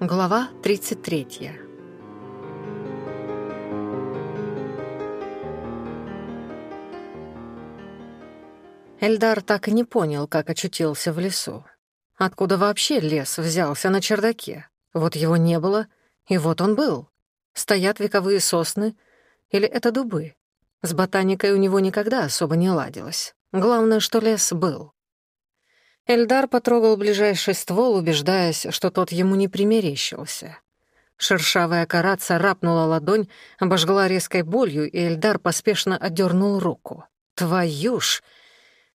Глава 33. Эльдар так и не понял, как очутился в лесу. Откуда вообще лес взялся на чердаке? Вот его не было, и вот он был. Стоят вековые сосны, или это дубы? С ботаникой у него никогда особо не Эльдар потрогал ближайший ствол, убеждаясь, что тот ему не примерещился. Шершавая кора царапнула ладонь, обожгла резкой болью, и Эльдар поспешно отдернул руку. «Твою ж!»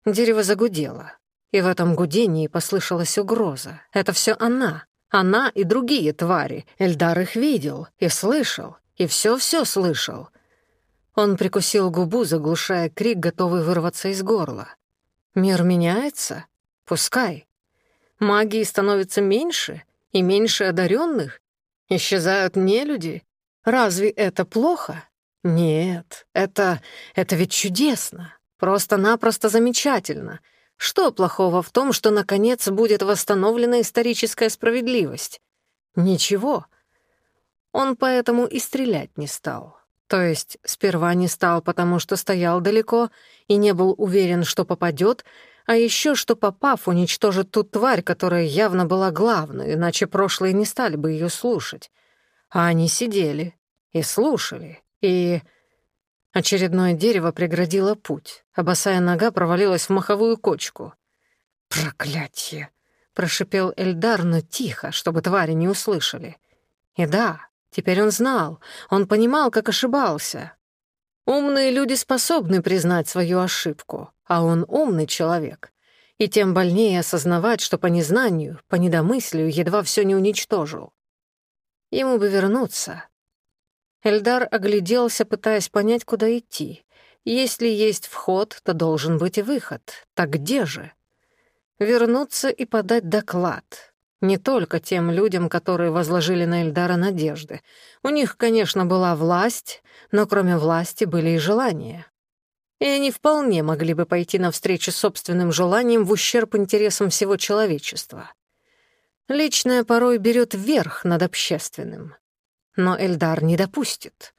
Дерево загудело. И в этом гудении послышалась угроза. «Это все она! Она и другие твари! Эльдар их видел и слышал, и все-все слышал!» Он прикусил губу, заглушая крик, готовый вырваться из горла. «Мир меняется?» Пускай Магии становится меньше и меньше одаренных. Исчезают нелюди. Разве это плохо? Нет, это... это ведь чудесно. Просто-напросто замечательно. Что плохого в том, что, наконец, будет восстановлена историческая справедливость? Ничего. Он поэтому и стрелять не стал. То есть сперва не стал, потому что стоял далеко и не был уверен, что попадет, а еще что, попав, уничтожит ту тварь, которая явно была главной, иначе прошлые не стали бы ее слушать. А они сидели и слушали, и... Очередное дерево преградило путь, а босая нога провалилась в маховую кочку. «Проклятье!» — прошипел Эльдар, но тихо, чтобы твари не услышали. И да, теперь он знал, он понимал, как ошибался. Умные люди способны признать свою ошибку, а он умный человек. И тем больнее осознавать, что по незнанию, по недомыслию едва все не уничтожил. Ему бы вернуться. Эльдар огляделся, пытаясь понять, куда идти. Если есть вход, то должен быть и выход. Так где же? Вернуться и подать доклад. Не только тем людям, которые возложили на Эльдара надежды. У них, конечно, была власть, но кроме власти были и желания и они вполне могли бы пойти навстречу собственным желаниям в ущерб интересам всего человечества. Личное порой берет верх над общественным. Но Эльдар не допустит.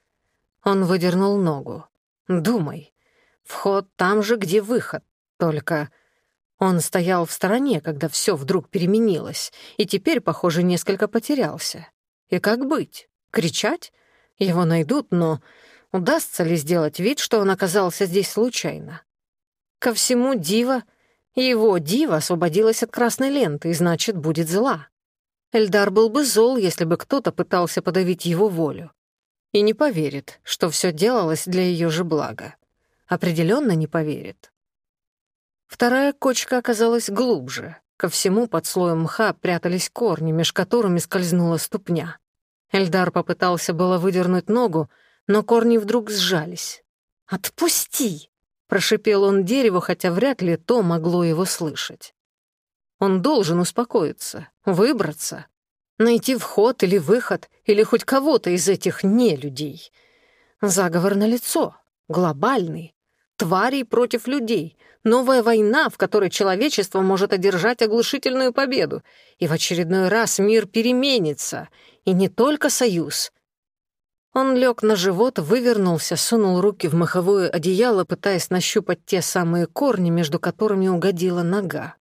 Он выдернул ногу. «Думай. Вход там же, где выход. Только...» Он стоял в стороне, когда все вдруг переменилось, и теперь, похоже, несколько потерялся. И как быть? Кричать? Его найдут, но Удастся ли сделать вид, что он оказался здесь случайно? Ко всему дива, его дива освободилась от красной ленты, и значит, будет зла. Эльдар был бы зол, если бы кто-то пытался подавить его волю. И не поверит, что все делалось для ее же блага. Определенно не поверит. Вторая кочка оказалась глубже. Ко всему под слоем мха прятались корни, меж которыми скользнула ступня. Эльдар попытался было выдернуть ногу, но корни вдруг сжались. «Отпусти!» — прошипел он дереву, хотя вряд ли то могло его слышать. Он должен успокоиться, выбраться, найти вход или выход, или хоть кого-то из этих нелюдей. Заговор на лицо, глобальный, тварей против людей, новая война, в которой человечество может одержать оглушительную победу, и в очередной раз мир переменится, и не только союз, Он лег на живот, вывернулся, сунул руки в маховое одеяло, пытаясь нащупать те самые корни, между которыми угодила нога.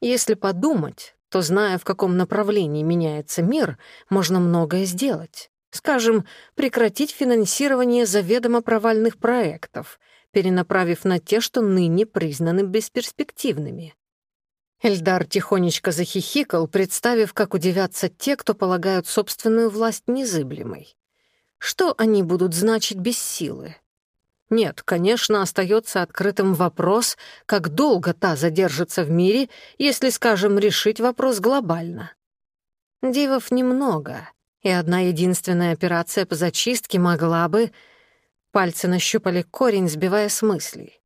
Если подумать, то, зная, в каком направлении меняется мир, можно многое сделать. Скажем, прекратить финансирование заведомо провальных проектов, перенаправив на те, что ныне признаны бесперспективными. Эльдар тихонечко захихикал, представив, как удивятся те, кто полагают собственную власть незыблемой что они будут значить без силы. Нет, конечно, остается открытым вопрос, как долго та задержится в мире, если, скажем, решить вопрос глобально. Дивов немного, и одна единственная операция по зачистке могла бы... Пальцы нащупали корень, сбивая с мыслей.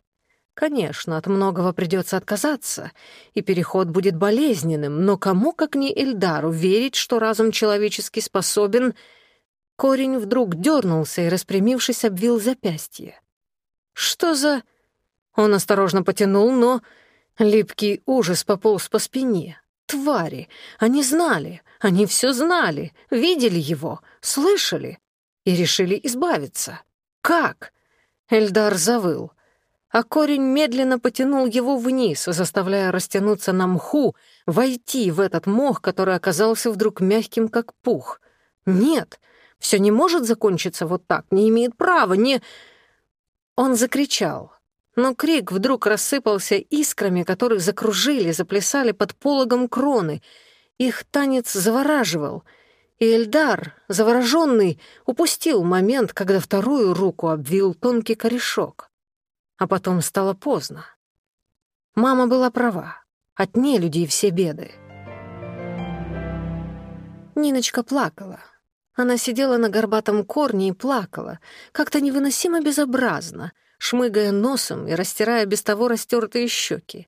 Конечно, от многого придется отказаться, и переход будет болезненным, но кому, как не Эльдару, верить, что разум человеческий способен Корень вдруг дернулся и, распрямившись, обвил запястье. «Что за...» Он осторожно потянул, но липкий ужас пополз по спине. «Твари! Они знали! Они все знали! Видели его! Слышали!» И решили избавиться. «Как?» Эльдар завыл. А корень медленно потянул его вниз, заставляя растянуться на мху, войти в этот мох, который оказался вдруг мягким, как пух. «Нет!» все не может закончиться вот так, не имеет права, не... Он закричал, но крик вдруг рассыпался искрами, которые закружили, заплясали под пологом кроны. Их танец завораживал — и Эльдар, завороженный, упустил момент, когда вторую руку обвил тонкий корешок. А потом стало поздно. Мама была права. От нелюдей все беды. Ниночка плакала. Она сидела на горбатом корне и плакала, как-то невыносимо безобразно, шмыгая носом и растирая без того растертые щеки.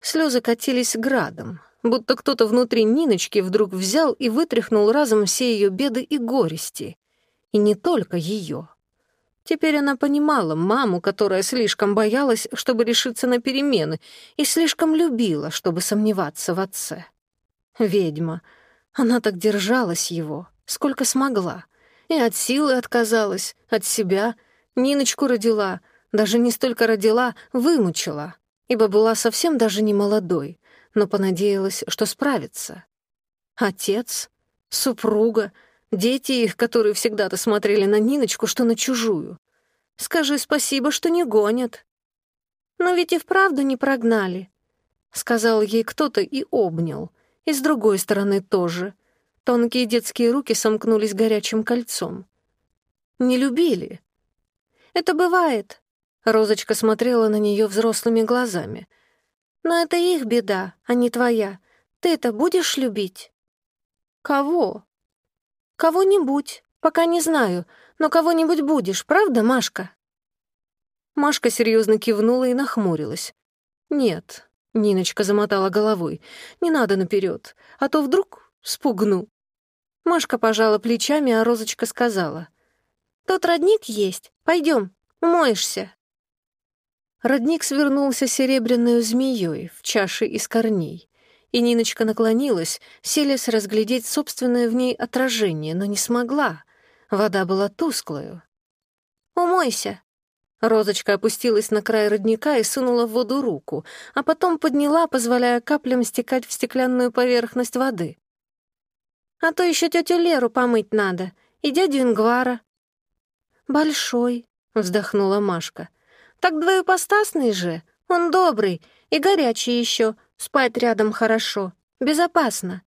Слезы катились градом, будто кто-то внутри Ниночки вдруг взял и вытряхнул разом все ее беды и горести. И не только ее. Теперь она понимала маму, которая слишком боялась, чтобы решиться на перемены, и слишком любила, чтобы сомневаться в отце. Ведьма. Она так держалась его — Сколько смогла. И от силы отказалась, от себя. Ниночку родила. Даже не столько родила, вымучила. Ибо была совсем даже не молодой, но понадеялась, что справится. Отец, супруга, дети их, которые всегда-то смотрели на Ниночку, что на чужую. Скажи спасибо, что не гонят. Но ведь и вправду не прогнали, — сказал ей кто-то и обнял. И с другой стороны тоже — Тонкие детские руки сомкнулись горячим кольцом. «Не любили?» «Это бывает», — Розочка смотрела на нее взрослыми глазами. «Но это их беда, а не твоя. ты это будешь любить?» «Кого?» «Кого-нибудь. Пока не знаю, но кого-нибудь будешь, правда, Машка?» Машка серьезно кивнула и нахмурилась. «Нет», — Ниночка замотала головой, — «не надо наперед, а то вдруг спугну». Машка пожала плечами, а Розочка сказала. "Тот родник есть. Пойдем, умоешься». Родник свернулся серебряной змеей в чаше из корней, и Ниночка наклонилась, селись разглядеть собственное в ней отражение, но не смогла. Вода была тусклую. «Умойся», Розочка опустилась на край родника и сунула в воду руку, а потом подняла, позволяя каплям стекать в стеклянную поверхность воды. «А то еще тетю Леру помыть надо, и дядю Ингвара». «Большой», — вздохнула Машка. Так двоепостасный же. Он добрый и горячий еще. Спать рядом хорошо. Безопасно.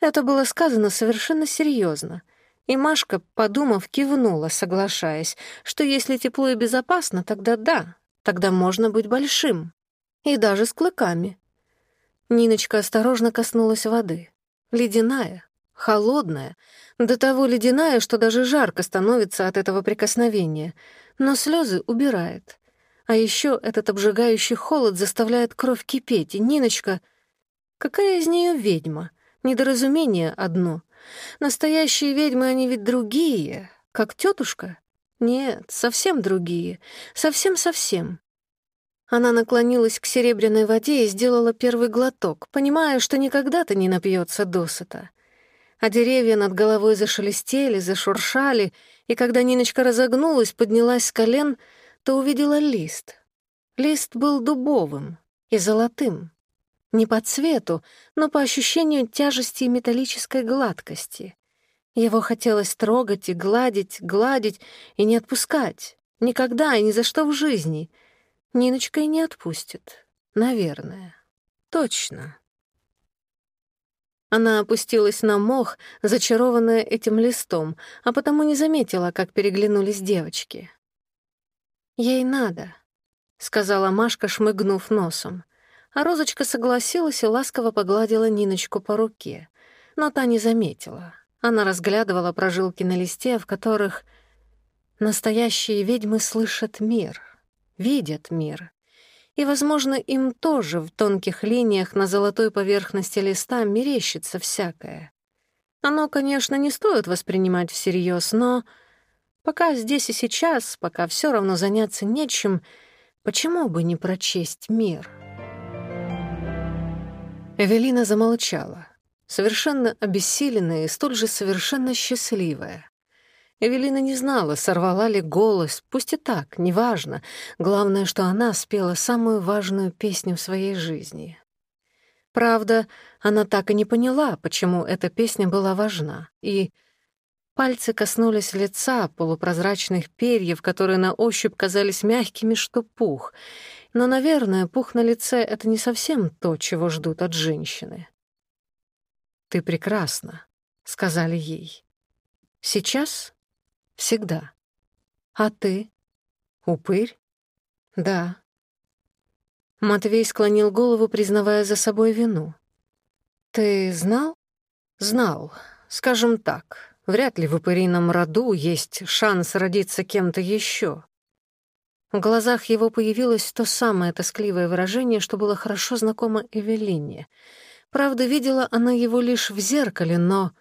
Это было сказано совершенно серьезно. И Машка, подумав, кивнула, соглашаясь, что если тепло и безопасно, тогда да, тогда можно быть большим. И даже с клыками. Ниночка осторожно коснулась воды. Ледяная, холодная, до того ледяная, что даже жарко становится от этого прикосновения, но слезы убирает. А еще этот обжигающий холод заставляет кровь кипеть, и Ниночка... Какая из нее ведьма? Недоразумение одно. Настоящие ведьмы, они ведь другие, как тетушка. Нет, совсем другие. Совсем-совсем. Она наклонилась к серебряной воде и сделала первый глоток, понимая, что никогда-то не напьется досыта. А деревья над головой зашелестели, зашуршали, и когда Ниночка разогнулась, поднялась с колен, то увидела лист. Лист был дубовым и золотым. Не по цвету, но по ощущению тяжести и металлической гладкости. Его хотелось трогать и гладить, гладить и не отпускать. Никогда и ни за что в жизни — Ниночка и не отпустит. Наверное. Точно. Она опустилась на мох, зачарованная этим листом, а потому не заметила, как переглянулись девочки. «Ей надо», — сказала Машка, шмыгнув носом. А Розочка согласилась и ласково погладила Ниночку по руке. Но та не заметила. Она разглядывала прожилки на листе, в которых «Настоящие ведьмы слышат мир», видят мир. И, возможно, им тоже в тонких линиях на золотой поверхности листа мерещится всякое. Оно, конечно, не стоит воспринимать всерьез, но пока здесь и сейчас, пока все равно заняться нечем, почему бы не прочесть мир? Эвелина замолчала, совершенно обессиленная и столь же совершенно счастливая. Эвелина не знала, сорвала ли голос, пусть и так, неважно. Главное, что она спела самую важную песню в своей жизни. Правда, она так и не поняла, почему эта песня была важна, и пальцы коснулись лица, полупрозрачных перьев, которые на ощупь казались мягкими, что пух. Но, наверное, пух на лице — это не совсем то, чего ждут от женщины. «Ты прекрасна», — сказали ей. «Сейчас Всегда. А ты? Упырь? Да. Матвей склонил голову, признавая за собой вину. Ты знал? Знал. Скажем так, вряд ли в упырином роду есть шанс родиться кем-то еще. В глазах его появилось то самое тоскливое выражение, что было хорошо знакомо Эвелине. Правда, видела она его лишь в зеркале, но...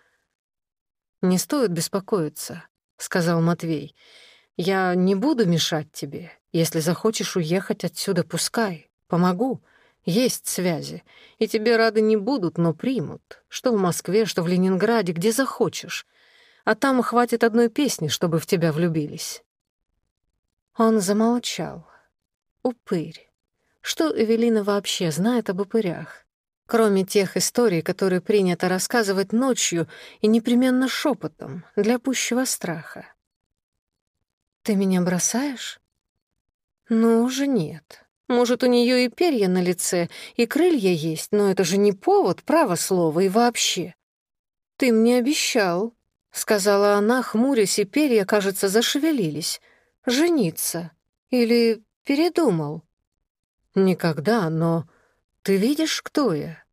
Не стоит беспокоиться. — сказал Матвей. «Я не буду мешать тебе. Если захочешь уехать отсюда, пускай. Помогу. Есть связи. И тебе рады не будут, но примут. Что в Москве, что в Ленинграде, где захочешь. А там хватит одной песни, чтобы в тебя влюбились». Он замолчал. Упырь. Что Эвелина вообще знает об упырях? Кроме тех историй, которые принято рассказывать ночью и непременно шепотом, для пущего страха. «Ты меня бросаешь?» «Ну уже нет. Может, у нее и перья на лице, и крылья есть, но это же не повод, право слово, и вообще». «Ты мне обещал», — сказала она, хмурясь, и перья, кажется, зашевелились. «Жениться. Или передумал?» «Никогда, но...» «Ты видишь, кто я?»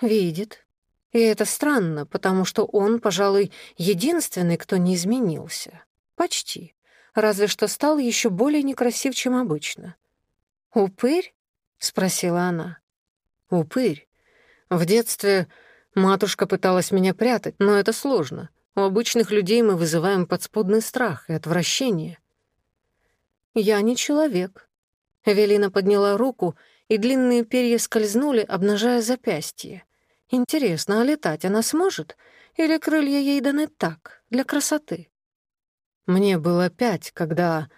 «Видит. И это странно, потому что он, пожалуй, единственный, кто не изменился. Почти. Разве что стал еще более некрасив, чем обычно». «Упырь?» — спросила она. «Упырь. В детстве матушка пыталась меня прятать, но это сложно. У обычных людей мы вызываем подспудный страх и отвращение». «Я не человек». Эвелина подняла руку и длинные перья скользнули, обнажая запястье. Интересно, а летать она сможет? Или крылья ей даны так, для красоты? Мне было пять, когда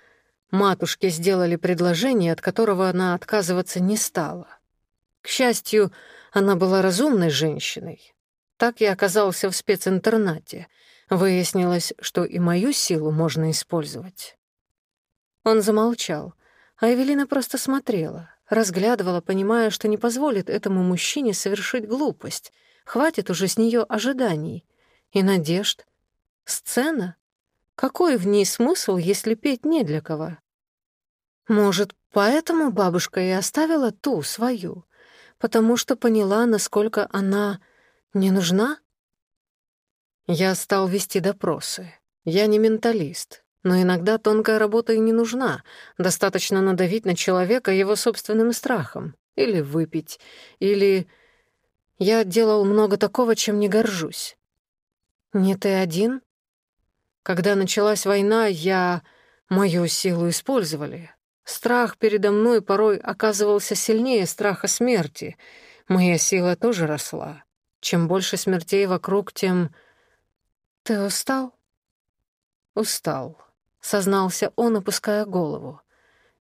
матушке сделали предложение, от которого она отказываться не стала. К счастью, она была разумной женщиной. Так я оказался в специнтернате. Выяснилось, что и мою силу можно использовать. Он замолчал, а Эвелина просто смотрела, разглядывала, понимая, что не позволит этому мужчине совершить глупость. Хватит уже с нее ожиданий и надежд. Сцена? Какой в ней смысл, если петь не для кого? Может, поэтому бабушка и оставила ту, свою, потому что поняла, но иногда тонкая работа и не нужна. Достаточно надавить на человека его собственным страхом. Или выпить. Или... Я делал много такого, чем не горжусь. Не ты один? Когда началась война, я... Мою силу использовали. Страх передо мной порой оказывался сильнее страха смерти. Моя сила тоже росла. Чем больше смертей вокруг, тем... Ты устал? Устал. сознался он, опуская голову.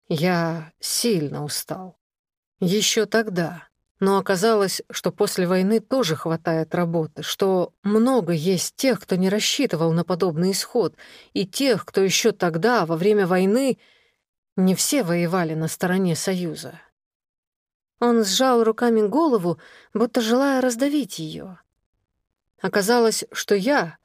Я сильно устал. Еще тогда. Но оказалось, что после войны тоже хватает работы, что много есть тех, кто не рассчитывал на подобный исход, и тех, кто еще тогда, во время войны, не все воевали на стороне Союза. Он сжал руками голову, будто желая раздавить ее. Оказалось, что я Пусть и не маг разума, не способен влезть в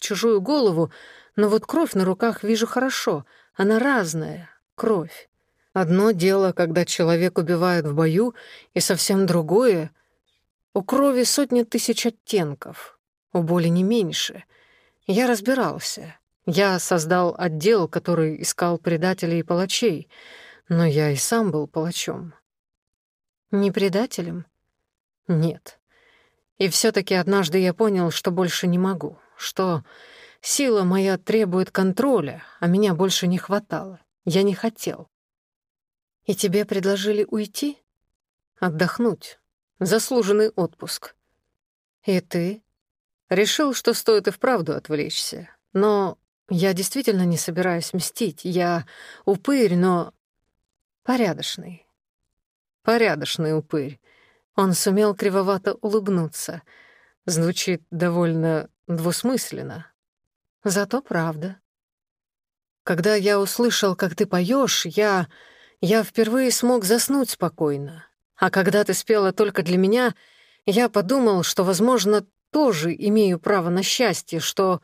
чужую голову, но вот кровь на руках вижу хорошо. Она разная, кровь. Одно дело, когда человек убивает в бою, и совсем другое — у крови сотни тысяч оттенков, у боли не меньше. Я разбирался. Я создал отдел, который искал предателей и палачей, но я и сам был палачом. Не предателем? Нет. И все таки однажды я понял, что больше не могу, что сила моя требует контроля, а меня больше не хватало. Я не хотел. И тебе предложили уйти? Отдохнуть. заслуженный отпуск. И ты? Решил, что стоит и вправду отвлечься. Но я действительно не собираюсь мстить. Я упырь, но порядочный. Порядочный упырь. Он сумел кривовато улыбнуться. Звучит довольно двусмысленно. Зато правда. Когда я услышал, как ты поешь, я... Я впервые смог заснуть спокойно. А когда ты спела только для меня, я подумал, что, возможно, тоже имею право на счастье, что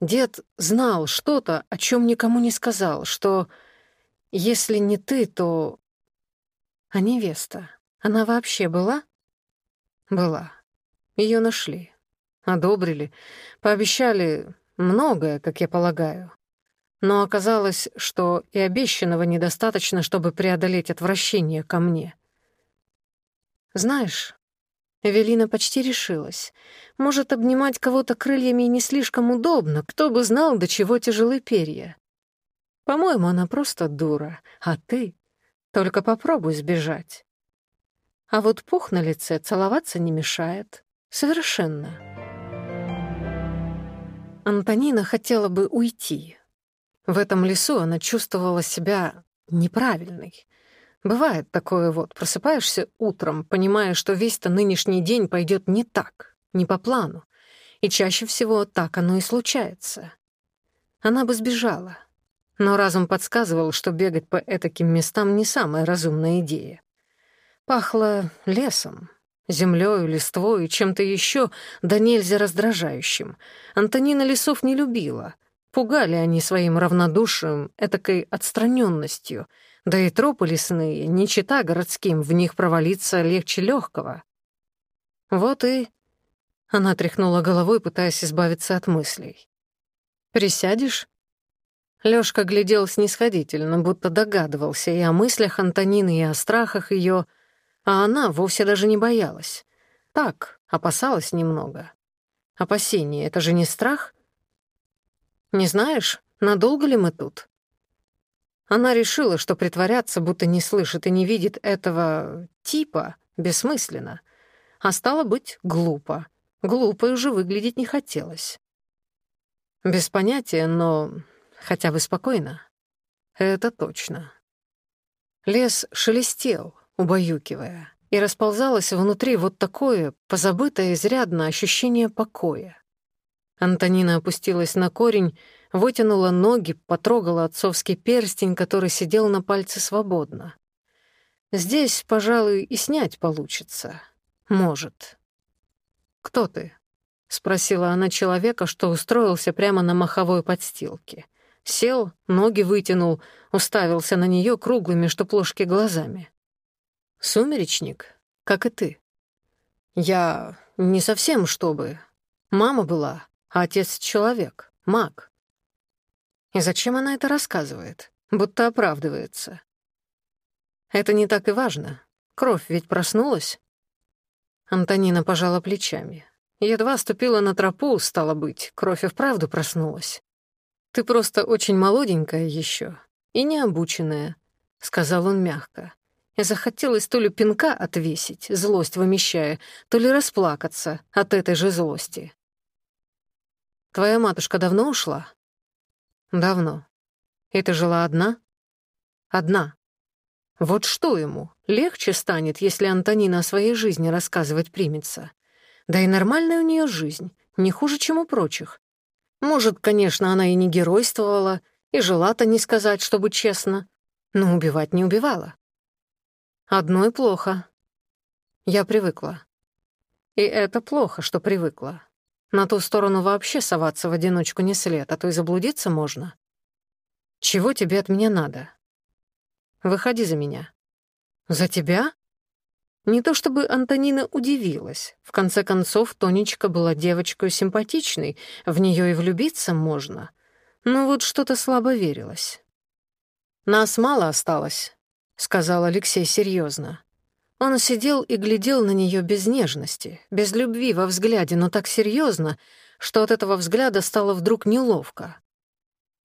дед знал что-то, о чем никому не сказал, что если не ты, то... А невеста. она вообще была? Была. Ее нашли, одобрили, пообещали многое, как я полагаю. Но оказалось, что и обещанного недостаточно, чтобы преодолеть отвращение ко мне. Знаешь, Эвелина почти решилась. Может, обнимать кого-то крыльями не слишком удобно, кто бы знал, до чего тяжелы перья. По-моему, она просто дура, а ты только попробуй сбежать. А вот пух на лице целоваться не мешает. Совершенно. Антонина хотела бы уйти. В этом лесу она чувствовала себя неправильной. Бывает такое вот, просыпаешься утром, понимая, что весь-то нынешний день пойдет не так, не по плану. И чаще всего так оно и случается. Она бы сбежала. Но разум подсказывал, что бегать по этаким местам не самая разумная идея. Пахло лесом, землёю, листвой и чем-то еще, да нельзя раздражающим. Антонина лесов не любила. Пугали они своим равнодушием, этакой отстраненностью — да и тропы лесные, не чита городским, в них провалиться легче легкого. Вот и... Она тряхнула головой, пытаясь избавиться от мыслей. «Присядешь?» Лёшка глядел снисходительно, будто догадывался и о мыслях Антонины, и о страхах ее, а она вовсе даже не боялась. Так, опасалась немного. Опасение — это же не страх? Не знаешь, надолго ли мы тут? Она решила, что притворяться, будто не слышит и не видит этого типа, бессмысленно. А стало быть, глупо. Глупо уже выглядеть не хотелось. Без понятия, но хотя бы спокойно. Это точно. Лес шелестел, убаюкивая, и расползалось внутри вот такое, позабытое изрядно ощущение покоя. Антонина опустилась на корень, вытянула ноги, потрогала отцовский перстень, который сидел на пальце свободно. Здесь, пожалуй, и снять получится. Может. «Кто ты?» — спросила она человека, что устроился прямо на маховой подстилке. Сел, ноги вытянул, уставился на нее круглыми, что плошки глазами. «Сумеречник, как и ты». «Я не совсем, чтобы. Мама была, а отец — человек, маг. И зачем она это рассказывает? Будто оправдывается. Это не так и важно. Кровь ведь проснулась. Антонина пожала плечами. Едва ступила на тропу, стало быть, кровь и вправду проснулась. «Ты просто очень молоденькая еще и необученная», — сказал он мягко. И захотелось то ли пинка отвесить, злость вымещая, то ли расплакаться от этой же злости. Твоя матушка давно ушла? Давно. И ты жила одна? Одна. Вот что ему? Легче станет, если Антонина о своей жизни рассказывать примется. Да и нормальная у нее жизнь, не хуже, чем у прочих. Может, конечно, она и не геройствовала, и жила-то не сказать, чтобы честно, но убивать не убивала. Одной плохо. Я привыкла. И это плохо, что привыкла. На ту сторону вообще соваться в одиночку не след, а то и заблудиться можно. Чего тебе от меня надо? Выходи за меня. За тебя? Не то чтобы Антонина удивилась. В конце концов, Тонечка была девочкой симпатичной, в нее и влюбиться можно. Но вот что-то слабо верилось. «Нас мало осталось», — сказал Алексей серьезно. Он сидел и глядел на нее без нежности, без любви во взгляде, но так серьезно, что от этого взгляда стало вдруг неловко.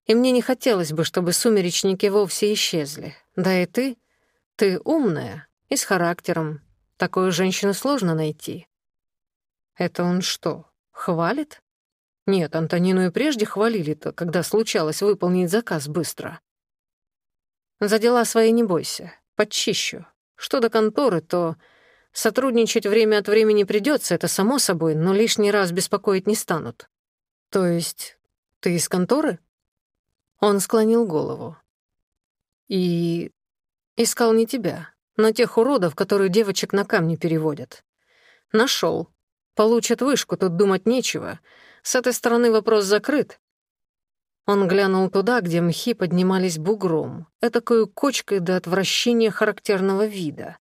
И мне не хотелось бы, чтобы сумеречники вовсе исчезли. Да и ты, ты умная и с характером, Такую женщину сложно найти. Это он что, хвалит? Нет, Антонину и прежде хвалили-то, когда случалось выполнить заказ быстро. За дела свои не бойся, подчищу. Что до конторы, то сотрудничать время от времени придется, это само собой, но лишний раз беспокоить не станут. То есть ты из конторы? Он склонил голову. И искал не тебя, но тех уродов, которые девочек на камни переводят. Нашел. Получат вышку, тут думать нечего. С этой стороны вопрос закрыт. Он глянул туда, где мхи поднимались бугром, этакую кочкой до отвращения характерного вида.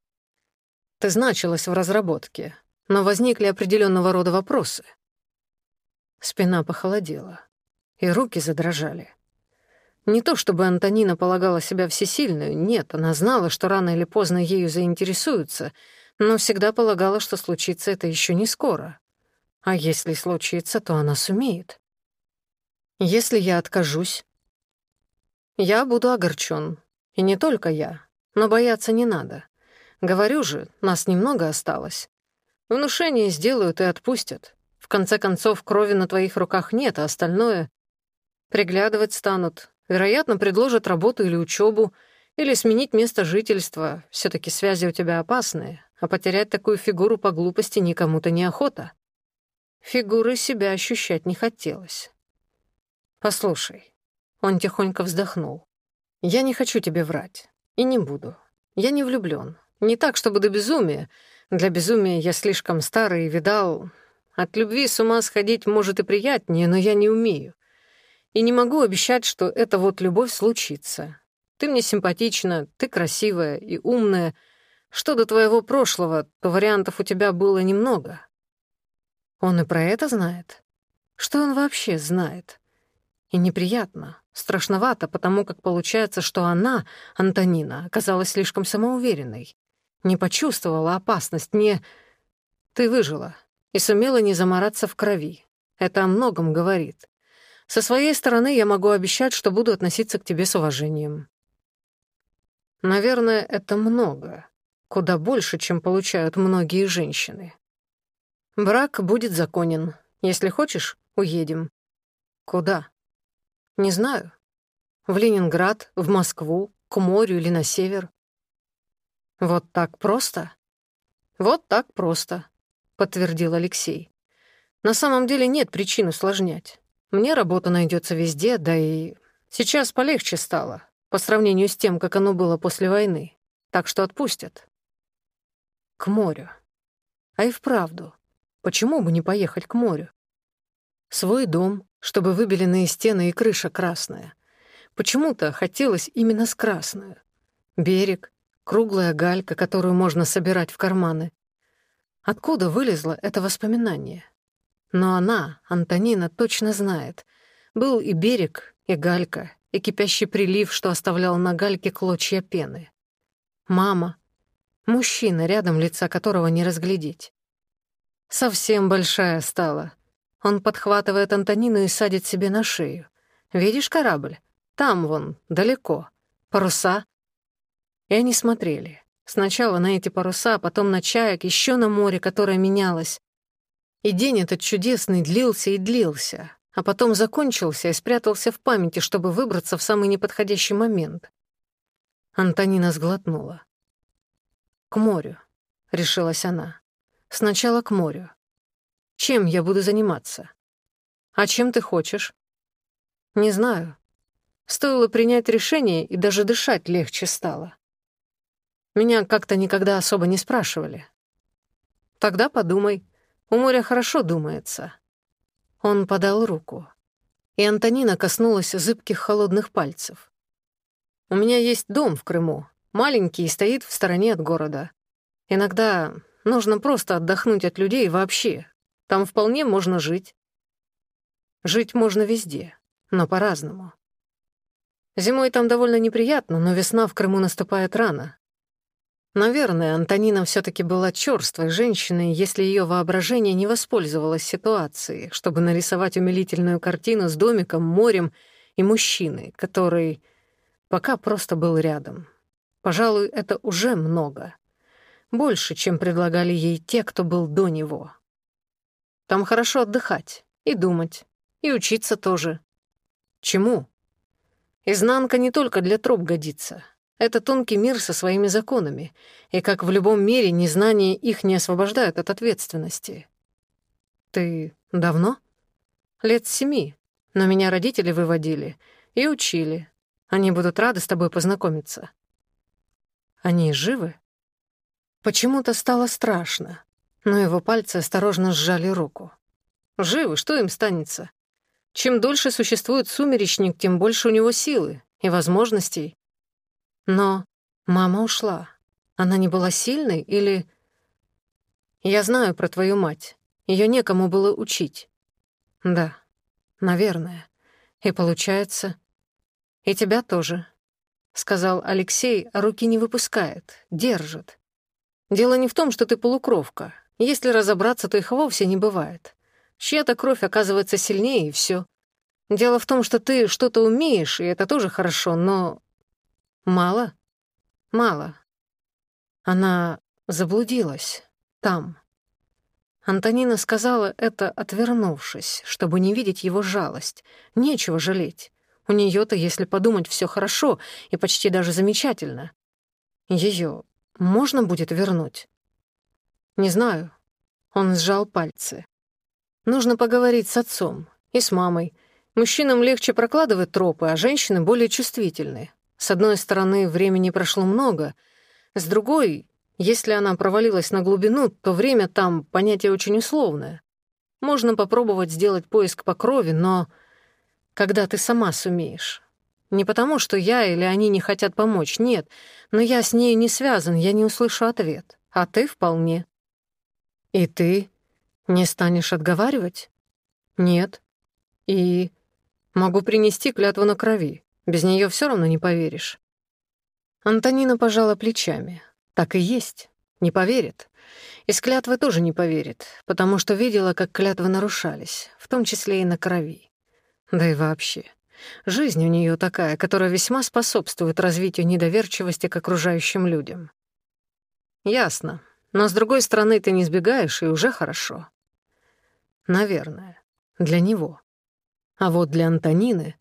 Ты значилась в разработке, но возникли определенного рода вопросы. Спина похолодела, и руки задрожали. Не то чтобы Антонина полагала себя всесильную, нет, она знала, что рано или поздно ею заинтересуются, но всегда полагала, что случится это еще не скоро. А если случится, то она сумеет. Если я откажусь, я буду огорчен. И не только я. Но бояться не надо. Говорю же, нас немного осталось. Внушение сделают и отпустят. В конце концов, крови на твоих руках нет, а остальное... Приглядывать станут. Вероятно, предложат работу или учебу, или сменить место жительства. все таки связи у тебя опасные, а потерять такую фигуру по глупости никому-то неохота. Фигуры себя ощущать не хотелось. Послушай, он тихонько вздохнул. Я не хочу тебе врать. И не буду. Я не влюблён. Не так, чтобы до безумия. Для безумия я слишком старый и видал... От любви с ума сходить может и приятнее, но я не умею. И не могу обещать, что эта вот любовь случится. Ты мне симпатична, ты красивая и умная. Что до твоего прошлого, то вариантов у тебя было немного. Он и про это знает? Что он вообще знает? И неприятно, страшновато, потому как получается, что она, Антонина, оказалась слишком самоуверенной. Не почувствовала опасность, не... Ты выжила и сумела не замораться в крови. Это о многом говорит. Со своей стороны я могу обещать, что буду относиться к тебе с уважением. Наверное, это много. Куда больше, чем получают многие женщины. Брак будет законен. Если хочешь, уедем. Куда? Не знаю. В Ленинград, в Москву, к морю или на север. Вот так просто? Вот так просто, подтвердил Алексей. На самом деле нет причин усложнять. Мне работа найдется везде, да и сейчас полегче стало, по сравнению с тем, как оно было после войны. Так что отпустят. К морю. А и вправду, почему бы не поехать к морю? Свой дом, чтобы выбеленные стены и крыша красная. Почему-то хотелось именно с красную. Берег, круглая галька, которую можно собирать в карманы. Откуда вылезло это воспоминание? Но она, Антонина, точно знает. Был и берег, и галька, и кипящий прилив, что оставлял на гальке клочья пены. Мама. Мужчина, рядом лица которого не разглядеть. Совсем большая стала, Он подхватывает Антонину и садит себе на шею. «Видишь корабль? Там вон, далеко. Паруса». И они смотрели. Сначала на эти паруса, а потом на чаек, еще на море, которое менялось. И день этот чудесный длился и длился, а потом закончился и спрятался в памяти, чтобы выбраться в самый неподходящий момент. Антонина сглотнула. «К морю», — решилась она. «Сначала к морю. Чем я буду заниматься? А чем ты хочешь? Не знаю. Стоило принять решение, и даже дышать легче стало. Меня как-то никогда особо не спрашивали. Тогда подумай. У моря хорошо думается. Он подал руку, и Антонина коснулась зыбких холодных пальцев. У меня есть дом в Крыму, маленький и стоит в стороне от города. Иногда нужно просто отдохнуть от людей вообще, там вполне можно жить. Жить можно везде, но по-разному. Зимой там довольно неприятно, но весна в Крыму наступает рано. Наверное, Антонина все таки была чёрствой женщиной, если ее воображение не воспользовалось ситуацией, чтобы нарисовать умилительную картину с домиком, морем и мужчиной, который пока просто был рядом. Пожалуй, это уже много. Больше, чем предлагали ей те, кто был до него. Там хорошо отдыхать и думать, и учиться тоже. Чему? Изнанка не только для троп годится. Это тонкий мир со своими законами, и, как в любом мире, незнание их не освобождает от ответственности. Ты давно? Лет семи, но меня родители выводили и учили. Они будут рады с тобой познакомиться. Они живы? Почему-то стало страшно. но его пальцы осторожно сжали руку. Живы, что им станется? Чем дольше существует сумеречник, тем больше у него силы и возможностей. Но мама ушла. Она не была сильной или... Я знаю про твою мать. Ее некому было учить. Да, наверное. И получается... И тебя тоже, — сказал Алексей, а руки не выпускает, держит. Дело не в том, что ты полукровка. Если разобраться, то их вовсе не бывает. Чья-то кровь оказывается сильнее, и все. Дело в том, что ты что-то умеешь, и это тоже хорошо, но Мало? Мало. Она заблудилась. Там. Антонина сказала это, отвернувшись, чтобы не видеть его жалость. Нечего жалеть. У нее то если подумать, все хорошо и почти даже замечательно. Ее можно будет вернуть? Не знаю. Он сжал пальцы. Нужно поговорить с отцом и с мамой. Мужчинам легче прокладывать тропы, а женщины более чувствительны. С одной стороны, времени прошло много. С другой, если она провалилась на глубину, то время там понятие очень условное. Можно попробовать сделать поиск по крови, но когда ты сама сумеешь. Не потому, что я или они не хотят помочь, нет, но я с ней не связан, я не услышу ответ. А ты вполне. И ты не станешь отговаривать? Нет. И могу принести клятву на крови. Без нее все равно не поверишь. Антонина пожала плечами. Так и есть. Не поверит. И с клятвы тоже не поверит, потому что видела, как клятвы нарушались, в том числе и на крови. Да и вообще. Жизнь у нее такая, которая весьма способствует развитию недоверчивости к окружающим людям. Ясно. Но с другой стороны, ты не сбегаешь, и уже хорошо. Наверное. Для него. А вот для Антонины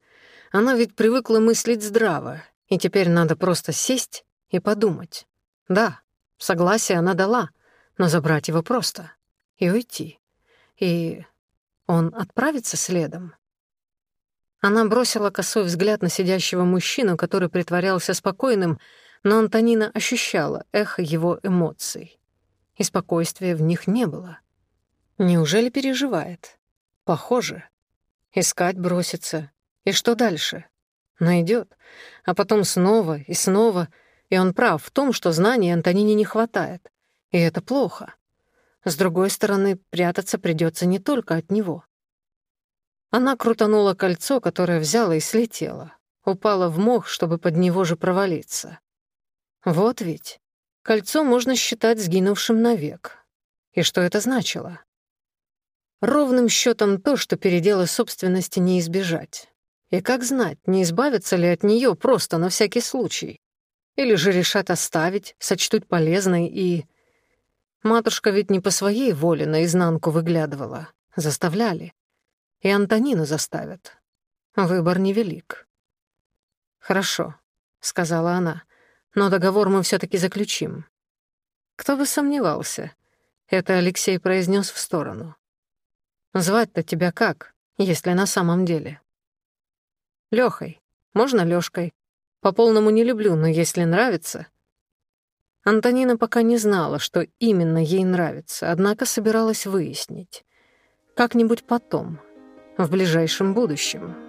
она ведь привыкла мыслить здраво, и теперь надо просто сесть и подумать. Да, согласие она дала, но забрать его просто и уйти. И он отправится следом. Она бросила косой взгляд на сидящего мужчину, который притворялся спокойным, но Антонина ощущала эхо его эмоций. И спокойствия в них не было. Неужели переживает? Похоже. Искать бросится, и что дальше? Найдет, а потом снова и снова, и он прав в том, что знаний Антонине не хватает. И это плохо. С другой стороны, прятаться придется не только от него. Она крутанула кольцо, которое взяла и слетела. Упала в мох, чтобы под него же провалиться. Кольцо можно считать сгинувшим навек. И что это значило? Ровным счетом то, что передела собственности не избежать. И как знать, не избавиться ли от нее просто на всякий случай? Или же решат оставить, сочтут полезной и... Матушка ведь не по своей воле наизнанку выглядывала. Заставляли. И Антонину заставят. Выбор невелик. «Хорошо», — сказала она но договор мы все таки заключим. Кто бы сомневался, это Алексей произнес в сторону. Звать-то тебя как, если на самом деле? Лёхой. Можно Лёшкой. По полному не люблю, но если нравится... Антонина пока не знала, что именно ей нравится, однако собиралась выяснить. Как-нибудь потом, в ближайшем будущем.